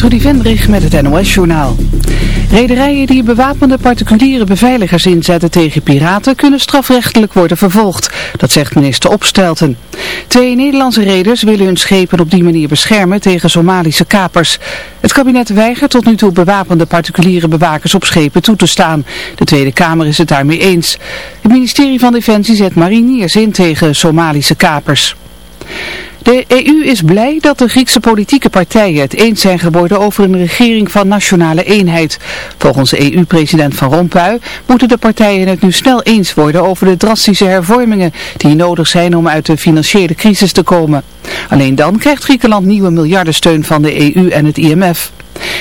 Trudy Vendrig met het NOS-journaal. Rederijen die bewapende particuliere beveiligers inzetten tegen piraten kunnen strafrechtelijk worden vervolgd. Dat zegt minister Opstelten. Twee Nederlandse reders willen hun schepen op die manier beschermen tegen Somalische kapers. Het kabinet weigert tot nu toe bewapende particuliere bewakers op schepen toe te staan. De Tweede Kamer is het daarmee eens. Het ministerie van Defensie zet mariniers in tegen Somalische kapers. De EU is blij dat de Griekse politieke partijen het eens zijn geworden over een regering van nationale eenheid. Volgens EU-president Van Rompuy moeten de partijen het nu snel eens worden over de drastische hervormingen die nodig zijn om uit de financiële crisis te komen. Alleen dan krijgt Griekenland nieuwe miljardensteun van de EU en het IMF.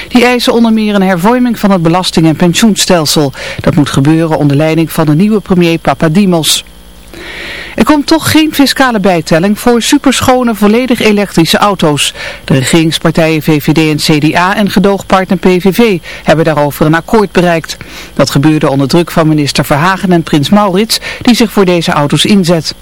Die eisen onder meer een hervorming van het belasting- en pensioenstelsel. Dat moet gebeuren onder leiding van de nieuwe premier Papadimos. Er komt toch geen fiscale bijtelling voor superschone volledig elektrische auto's. De regeringspartijen VVD en CDA en gedoogpartner PVV hebben daarover een akkoord bereikt. Dat gebeurde onder druk van minister Verhagen en Prins Maurits die zich voor deze auto's inzet.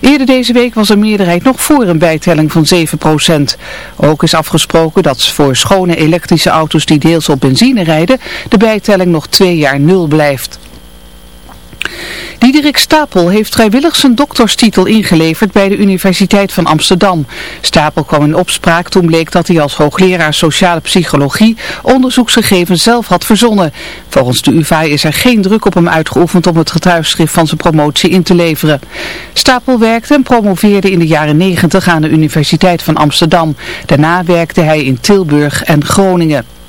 Eerder deze week was een meerderheid nog voor een bijtelling van 7%. Ook is afgesproken dat voor schone elektrische auto's die deels op benzine rijden de bijtelling nog twee jaar nul blijft. Diederik Stapel heeft vrijwillig zijn dokterstitel ingeleverd bij de Universiteit van Amsterdam. Stapel kwam in opspraak toen bleek dat hij als hoogleraar sociale psychologie onderzoeksgegevens zelf had verzonnen. Volgens de UvA is er geen druk op hem uitgeoefend om het getuigschrift van zijn promotie in te leveren. Stapel werkte en promoveerde in de jaren 90 aan de Universiteit van Amsterdam. Daarna werkte hij in Tilburg en Groningen.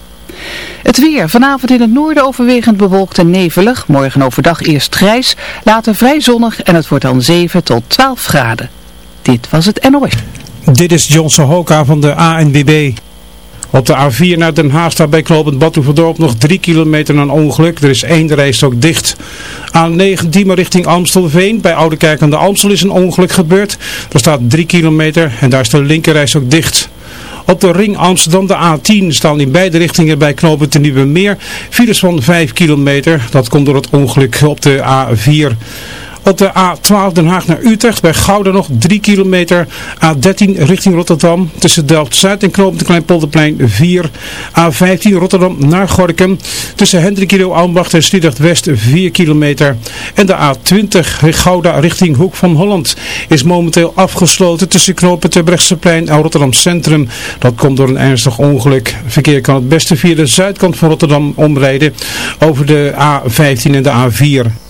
Het weer. Vanavond in het noorden overwegend bewolkt en nevelig. Morgen overdag eerst grijs, later vrij zonnig en het wordt dan 7 tot 12 graden. Dit was het NOS. Dit is John Sohoka van de ANWB. Op de A4 naar Den Haag staat bij Knopend Badhoevedorp nog 3 kilometer een ongeluk. Er is één reis ook dicht. A9 Diemen richting Amstelveen. Bij Oudekerk aan de Amstel is een ongeluk gebeurd. Er staat 3 kilometer en daar is de linkerreis ook dicht. Op de ring Amsterdam, de A10, staan in beide richtingen bij knopen te Nieuwe Meer. Files van 5 kilometer. Dat komt door het ongeluk op de A4. Op de A12 Den Haag naar Utrecht bij Gouda nog 3 kilometer. A13 richting Rotterdam tussen Delft-Zuid en Knoop de Kleinpolderplein 4. A15 Rotterdam naar Gorkum tussen Hendrikilo Ambacht en Sliedrecht West 4 kilometer. En de A20 Gouda richting Hoek van Holland is momenteel afgesloten tussen Knoop het Terbrechtseplein en Rotterdam Centrum. Dat komt door een ernstig ongeluk. Verkeer kan het beste via de zuidkant van Rotterdam omrijden over de A15 en de A4.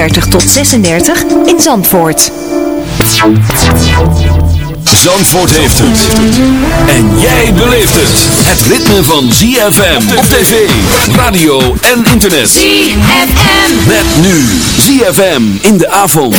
tot 36 in Zandvoort. Zandvoort heeft het. En jij beleeft het. Het ritme van ZFM op tv, radio en internet. ZFM. Met nu ZFM in de avond.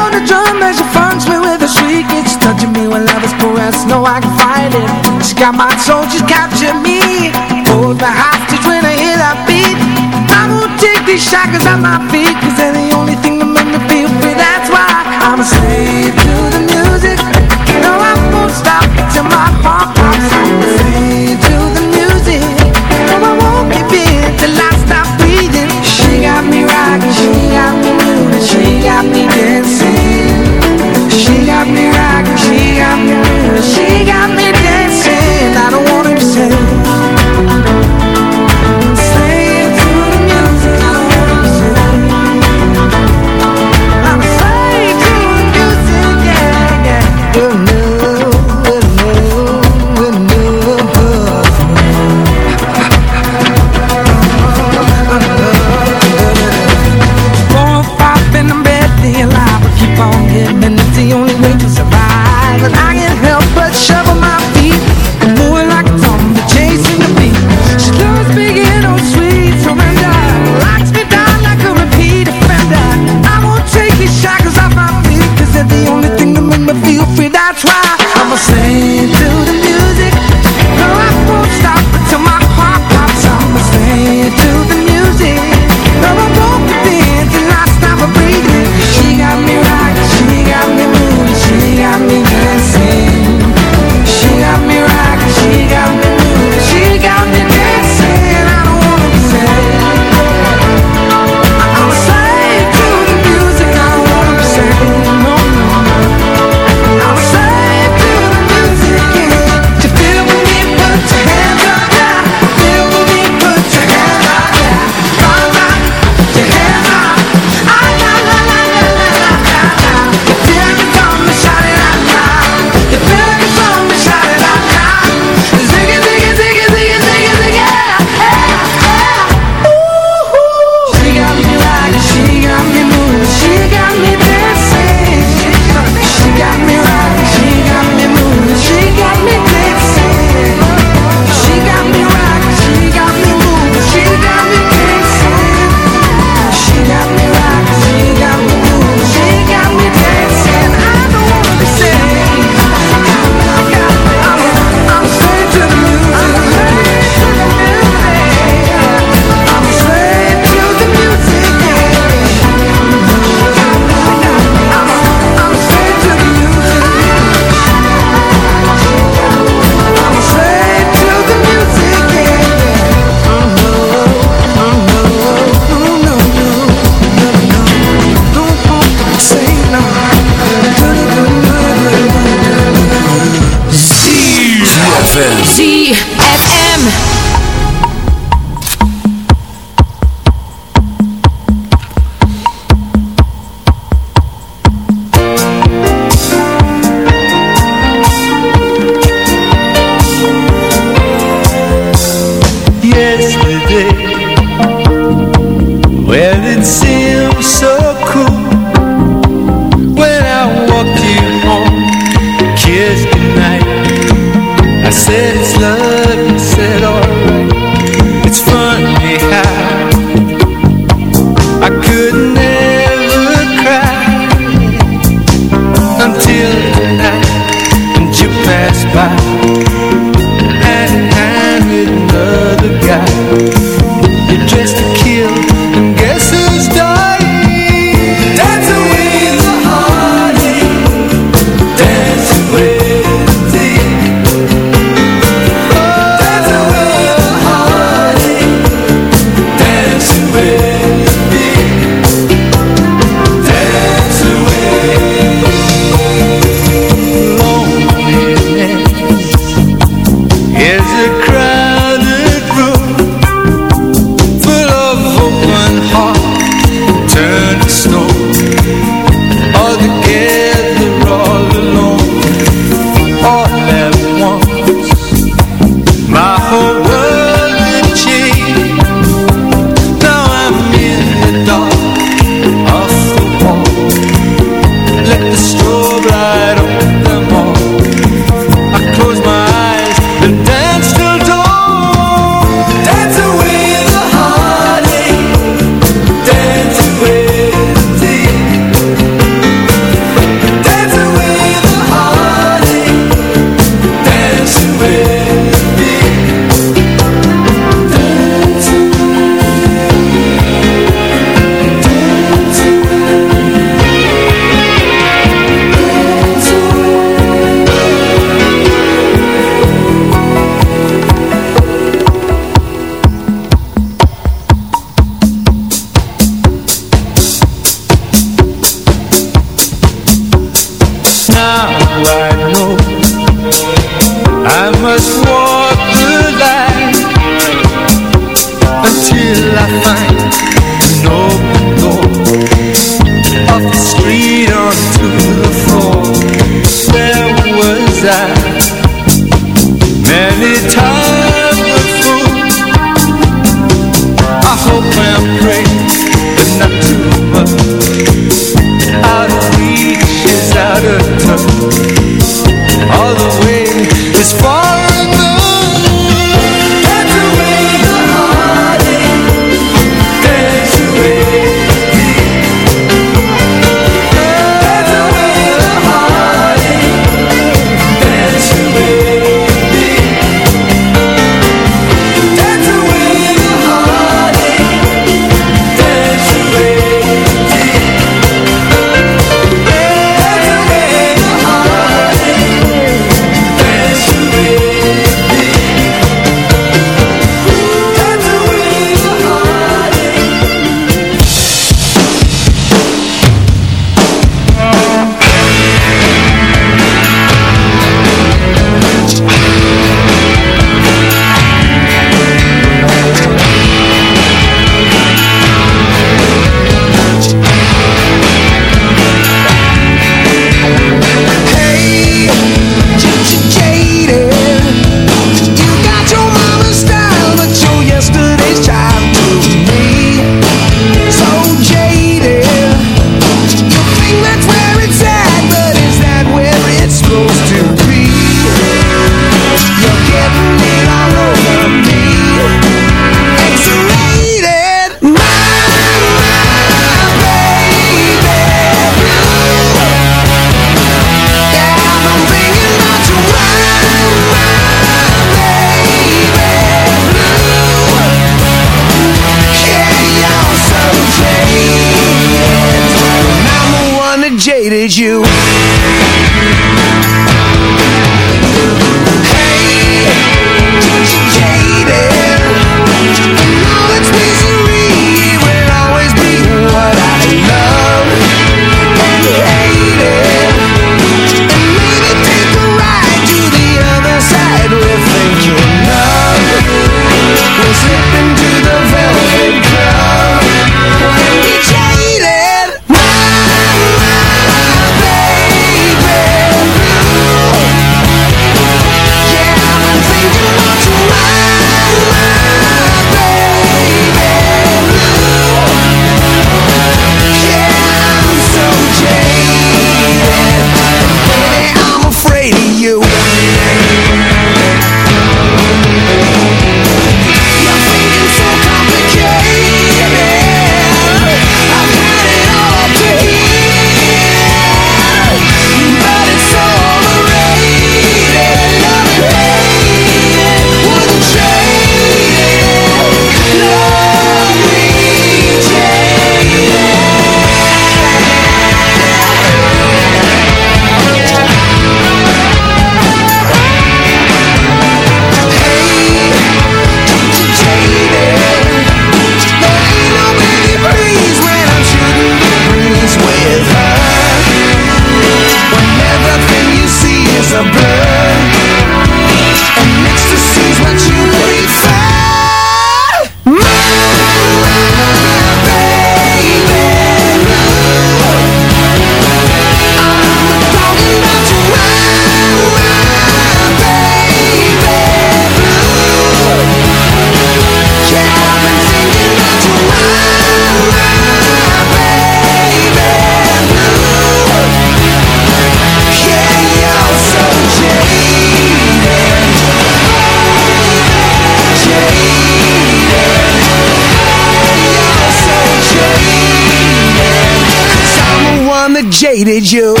hated you.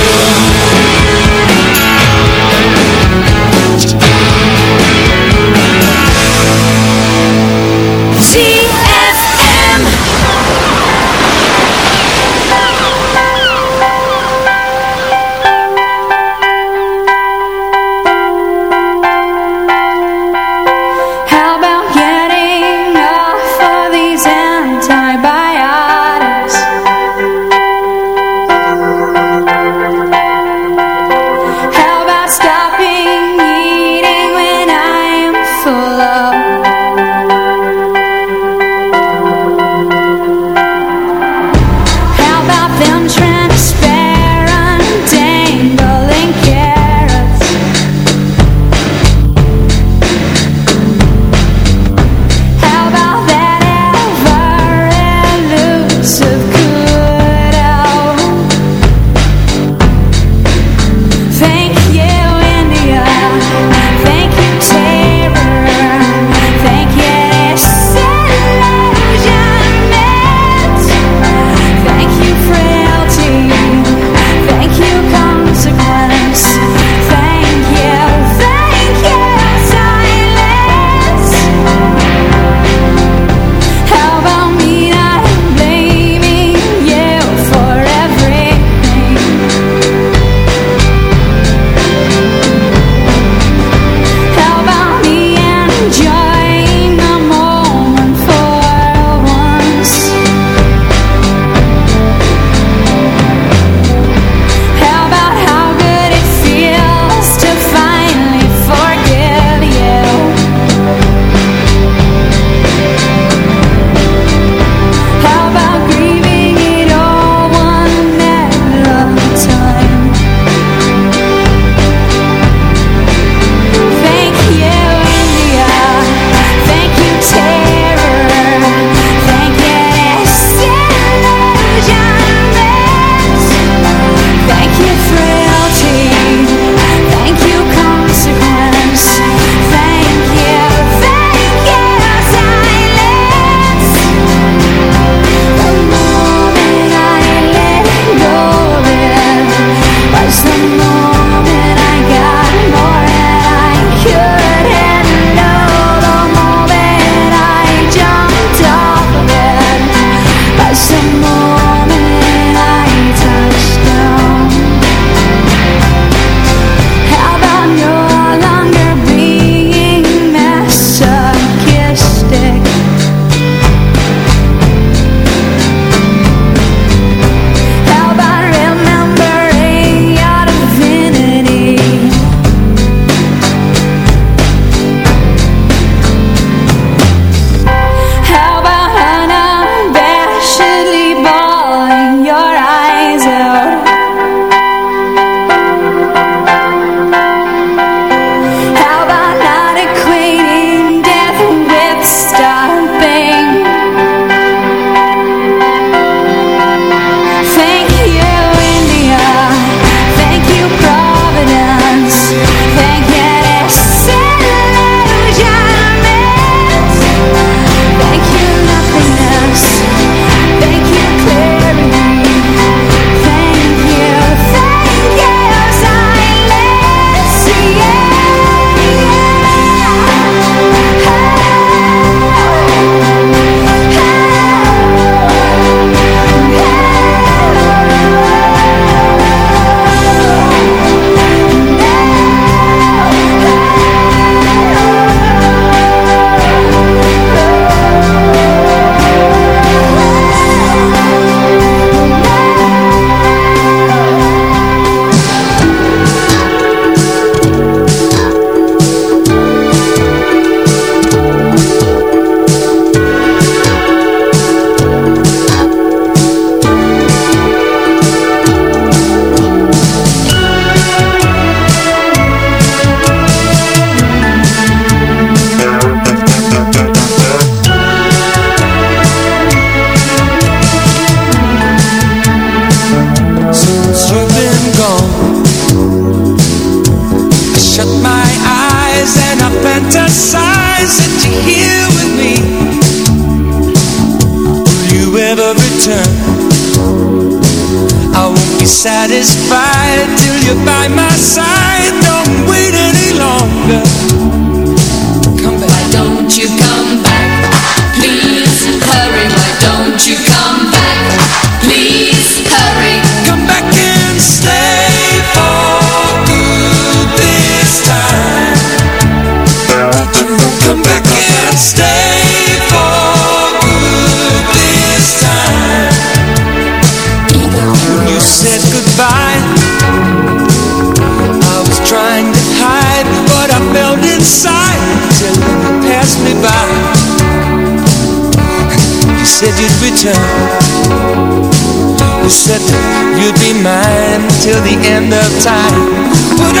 till the end of time. Put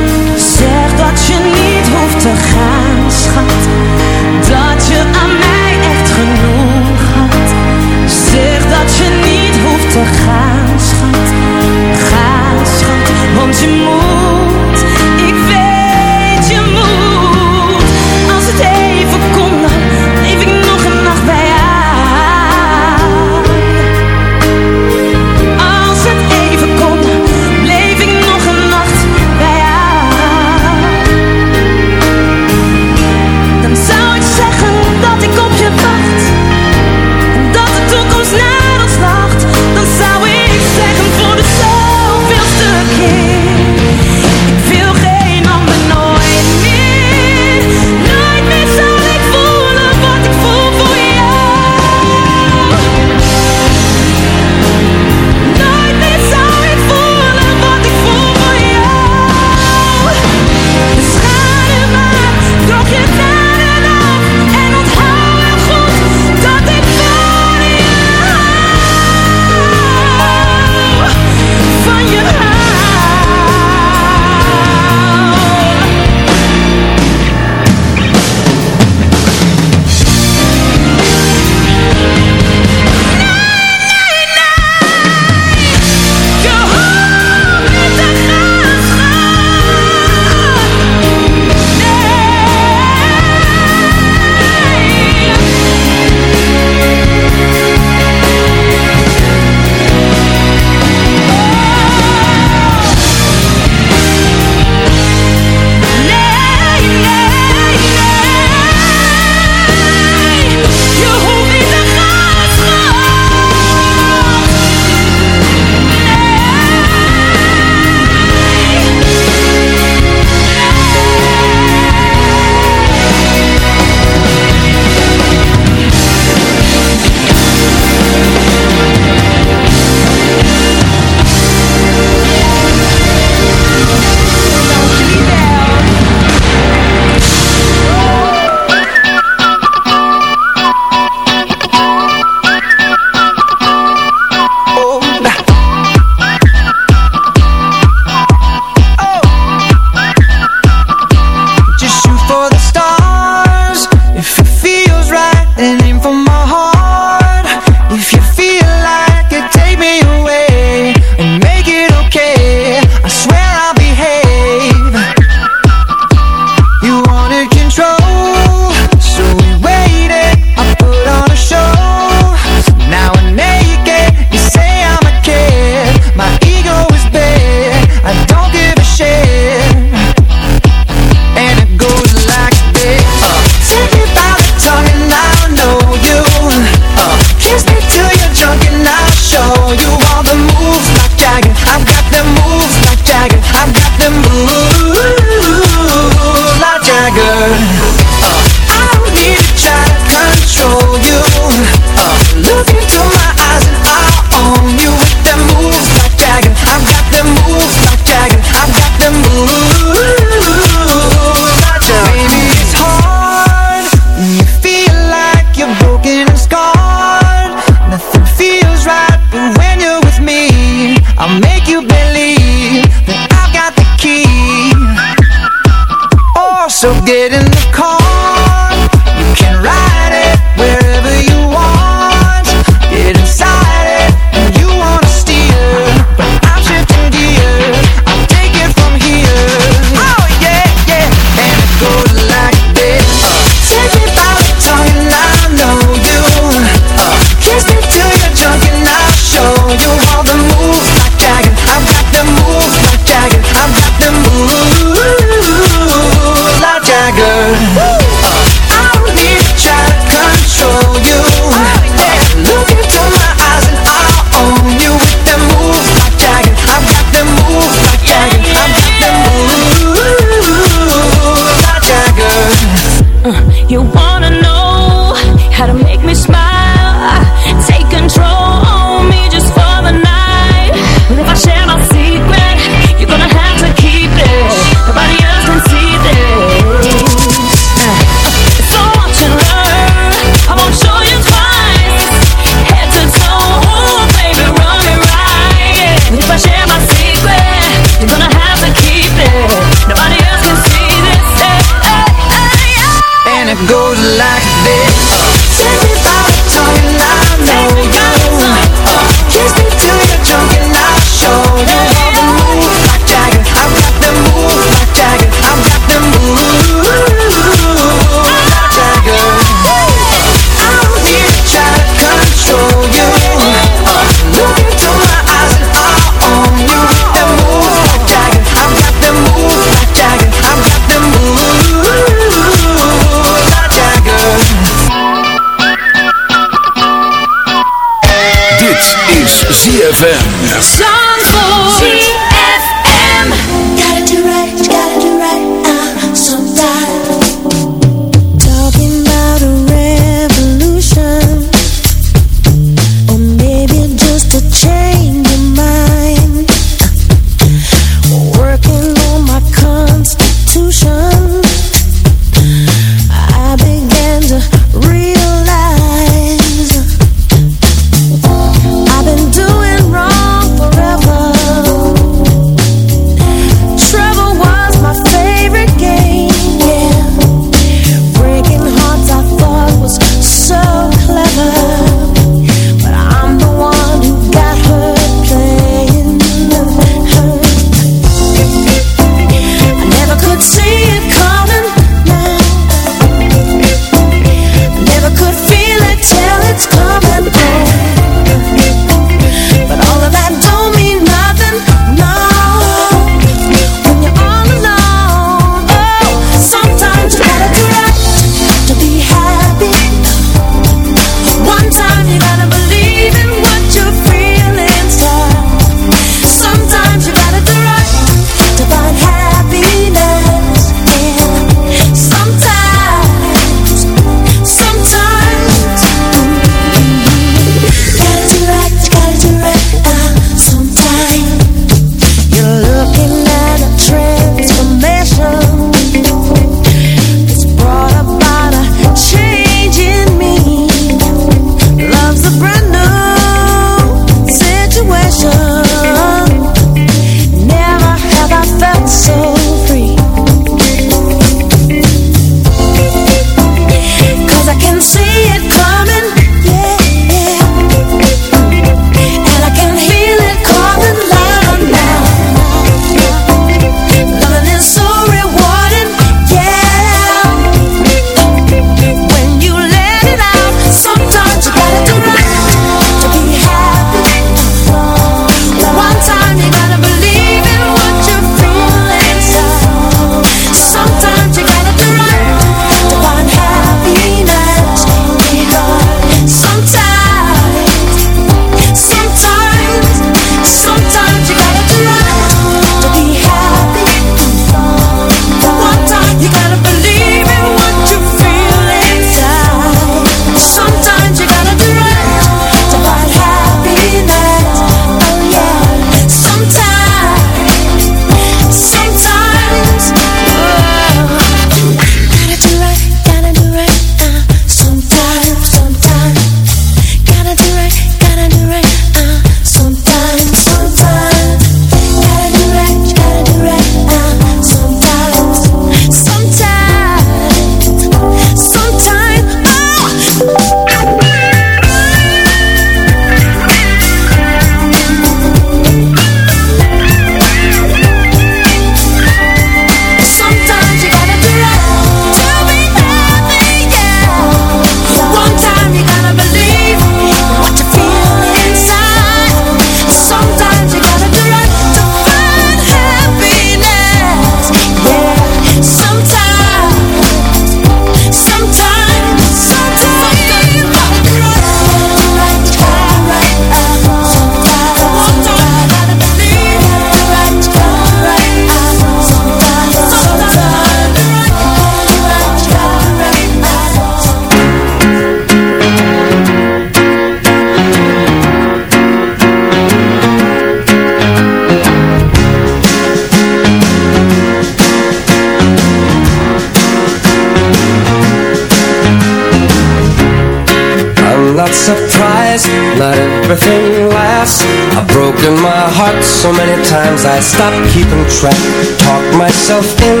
I stop keeping track. Talk myself in,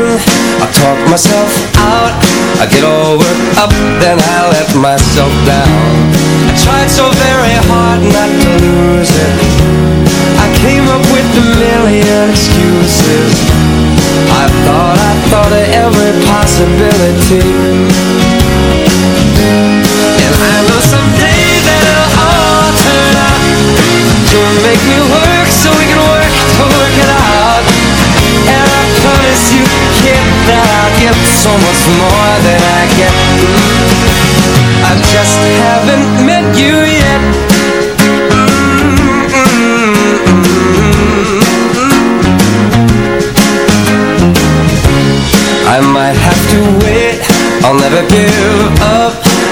I talk myself out. I get all worked up, then I let myself down. I tried so very hard not to lose it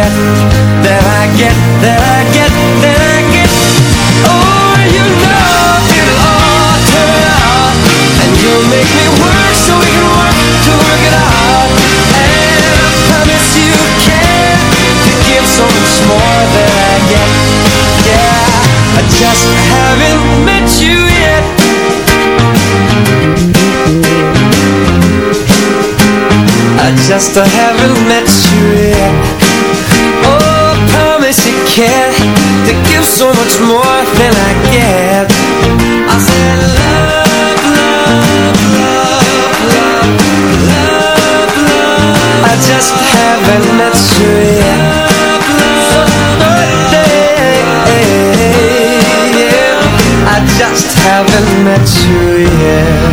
get Than I get, than I get, than I get. Oh, you know it'll all turn out And you'll make me work so we can work to work it out. And I promise you can To give so much more than I get. Yeah, I just haven't met you yet. I just haven't met you you To give so much more than I get. I said love, love, love, love, love, love. I just haven't met you yet. I just haven't met you yet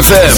ZFM.